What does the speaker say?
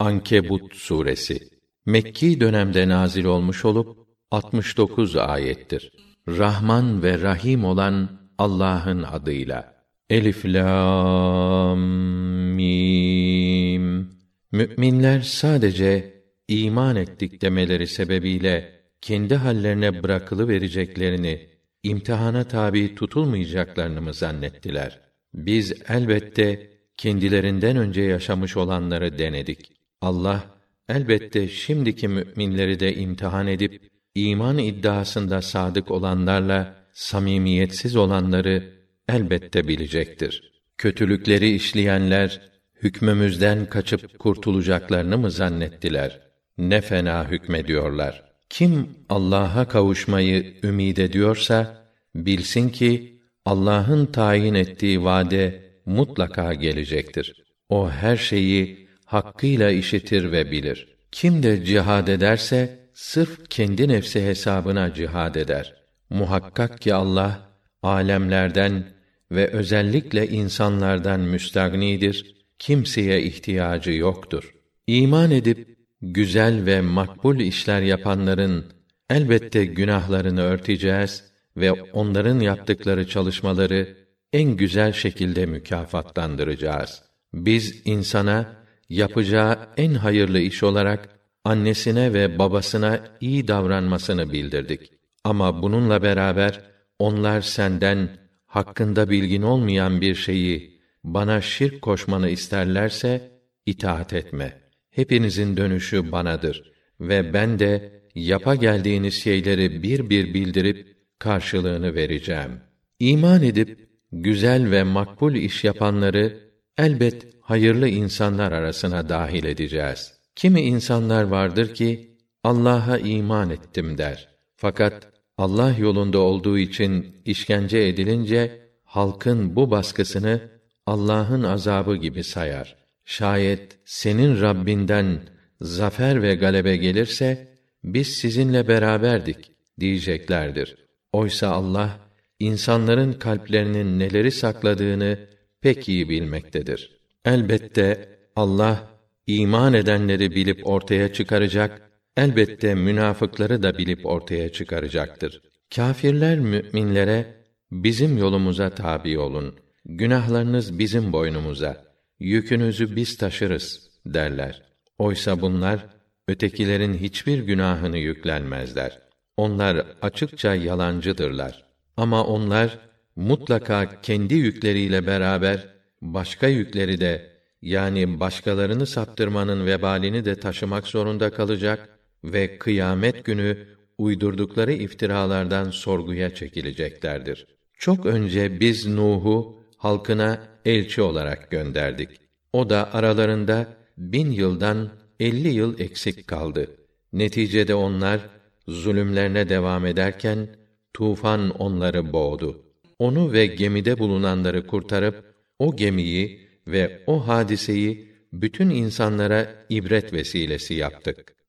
Ankebut suresi Mekki dönemde nazil olmuş olup 69 ayettir. Rahman ve Rahim olan Allah'ın adıyla. Elif lam mim. Müminler sadece iman ettik demeleri sebebiyle kendi hallerine bırakılı vereceklerini, imtihana tabi tutulmayacaklarını mı zannettiler? Biz elbette kendilerinden önce yaşamış olanları denedik. Allah elbette şimdiki müminleri de imtihan edip iman iddiasında sadık olanlarla samimiyetsiz olanları elbette bilecektir. Kötülükleri işleyenler hükmümüzden kaçıp kurtulacaklarını mı zannettiler? Ne fena hükmediyorlar. Kim Allah'a kavuşmayı ümid ediyorsa bilsin ki Allah'ın tayin ettiği vade mutlaka gelecektir. O her şeyi hakkıyla işitir ve bilir. Kim de cihad ederse sırf kendi nefsi hesabına cihad eder. Muhakkak ki Allah alemlerden ve özellikle insanlardan müstagnidir. Kimseye ihtiyacı yoktur. İman edip güzel ve makbul işler yapanların elbette günahlarını örteceğiz ve onların yaptıkları çalışmaları en güzel şekilde mükafatlandıracağız. Biz insana yapacağı en hayırlı iş olarak annesine ve babasına iyi davranmasını bildirdik. Ama bununla beraber onlar senden hakkında bilgin olmayan bir şeyi bana şirk koşmanı isterlerse itaat etme. Hepinizin dönüşü banadır ve ben de yapa geldiğiniz şeyleri bir bir bildirip karşılığını vereceğim. İman edip güzel ve makbul iş yapanları elbet hayırlı insanlar arasına dahil edeceğiz. Kimi insanlar vardır ki Allah'a iman ettim der. Fakat Allah yolunda olduğu için işkence edilince halkın bu baskısını Allah'ın azabı gibi sayar. Şayet senin Rabbinden zafer ve galebe gelirse biz sizinle beraberdik diyeceklerdir. Oysa Allah insanların kalplerinin neleri sakladığını pek iyi bilmektedir. Elbette Allah iman edenleri bilip ortaya çıkaracak, elbette münafıkları da bilip ortaya çıkaracaktır. Kâfirler müminlere bizim yolumuza tabi olun. Günahlarınız bizim boynumuza. Yükünüzü biz taşırız derler. Oysa bunlar ötekilerin hiçbir günahını yüklenmezler. Onlar açıkça yalancıdırlar. Ama onlar mutlaka kendi yükleriyle beraber başka yükleri de yani başkalarını saptırmanın vebalini de taşımak zorunda kalacak ve kıyamet günü uydurdukları iftiralardan sorguya çekileceklerdir. Çok önce biz Nuh'u halkına elçi olarak gönderdik. O da aralarında bin yıldan elli yıl eksik kaldı. Neticede onlar zulümlerine devam ederken tufan onları boğdu. Onu ve gemide bulunanları kurtarıp o gemiyi ve o hadiseyi bütün insanlara ibret vesilesi yaptık.